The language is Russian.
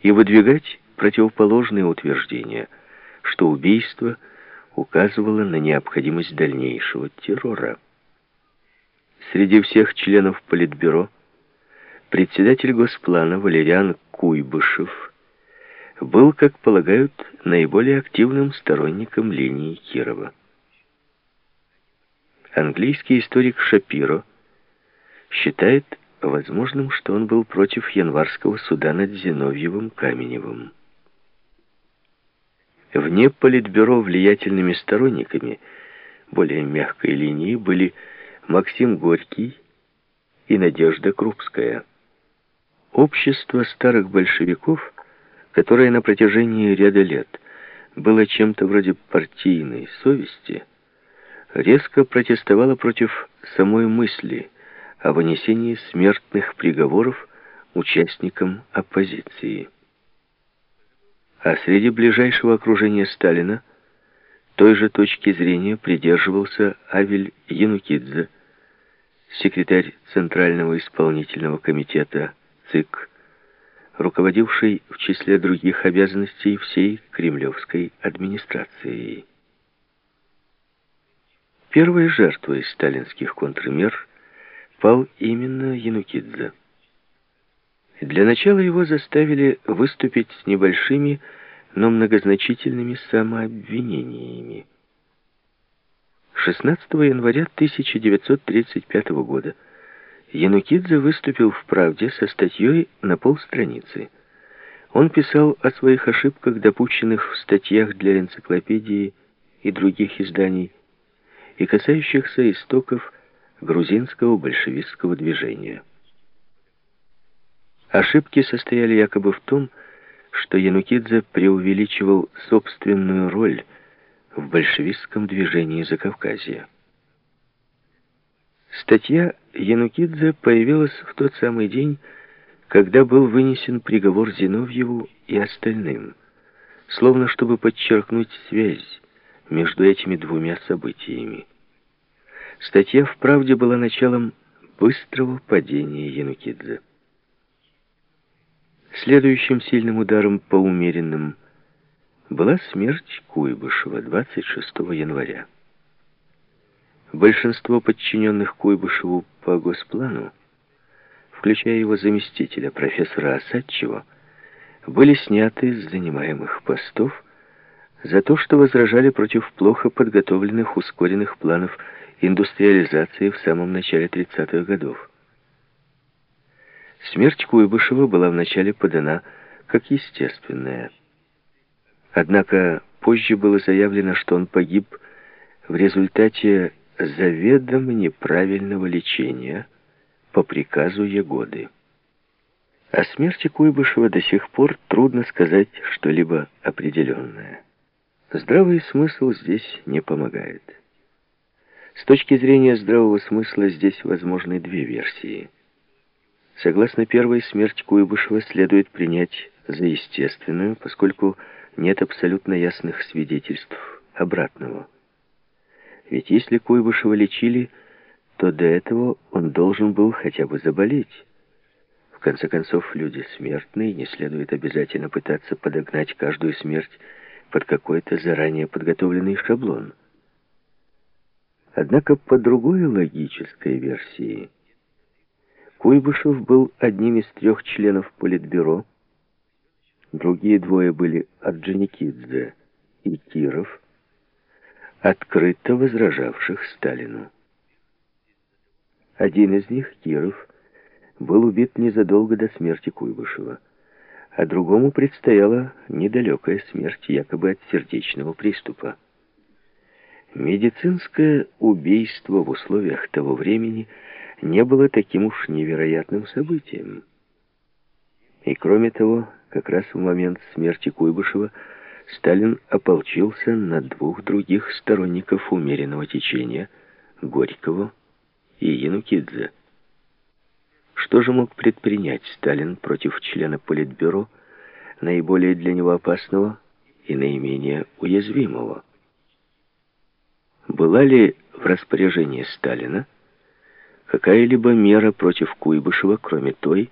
и выдвигать противоположные утверждения, что убийство указывало на необходимость дальнейшего террора. Среди всех членов Политбюро председатель Госплана Валериан Куйбышев был, как полагают, наиболее активным сторонником линии Кирова. Английский историк Шапиро считает возможным, что он был против январского суда над Зиновьевым Каменевым. Вне политбюро влиятельными сторонниками более мягкой линии были Максим Горький и Надежда Крупская. Общество старых большевиков, которое на протяжении ряда лет было чем-то вроде партийной совести, резко протестовало против самой мысли о вынесении смертных приговоров участникам оппозиции. А среди ближайшего окружения Сталина той же точки зрения придерживался Авель Янукидзе, секретарь Центрального исполнительного комитета ЦИК, руководивший в числе других обязанностей всей кремлевской администрацией. Первой жертвой сталинских контрмер пал именно Янукидзе. Для начала его заставили выступить с небольшими, но многозначительными самообвинениями. 16 января 1935 года Янукидзе выступил в «Правде» со статьей на полстраницы. Он писал о своих ошибках, допущенных в статьях для энциклопедии и других изданий, и касающихся истоков грузинского большевистского движения. Ошибки состояли якобы в том, что Янукидзе преувеличивал собственную роль в большевистском движении Закавказья. Статья Янукидзе появилась в тот самый день, когда был вынесен приговор Зиновьеву и остальным, словно чтобы подчеркнуть связь между этими двумя событиями. Статья вправде была началом быстрого падения Янукидзе. Следующим сильным ударом по умеренным была смерть Куйбышева 26 января. Большинство подчиненных Куйбышеву по госплану, включая его заместителя, профессора Осадчева, были сняты с занимаемых постов за то, что возражали против плохо подготовленных ускоренных планов индустриализации в самом начале 30-х годов. Смерть Куйбышева была вначале подана как естественная. Однако позже было заявлено, что он погиб в результате заведомо неправильного лечения по приказу Ягоды. О смерти Куйбышева до сих пор трудно сказать что-либо определенное. Здравый смысл здесь не помогает. С точки зрения здравого смысла здесь возможны две версии – Согласно первой, смерть Куйбышева следует принять за естественную, поскольку нет абсолютно ясных свидетельств обратного. Ведь если Куйбышева лечили, то до этого он должен был хотя бы заболеть. В конце концов, люди смертные, не следует обязательно пытаться подогнать каждую смерть под какой-то заранее подготовленный шаблон. Однако по другой логической версии – Куйбышев был одним из трех членов Политбюро. Другие двое были Орджоникидзе и Киров, открыто возражавших Сталину. Один из них, Киров, был убит незадолго до смерти Куйбышева, а другому предстояла недалекая смерть якобы от сердечного приступа. Медицинское убийство в условиях того времени – не было таким уж невероятным событием. И кроме того, как раз в момент смерти Куйбышева Сталин ополчился на двух других сторонников умеренного течения – Горького и Янукидзе. Что же мог предпринять Сталин против члена Политбюро, наиболее для него опасного и наименее уязвимого? Была ли в распоряжении Сталина какая-либо мера против Куйбышева, кроме той,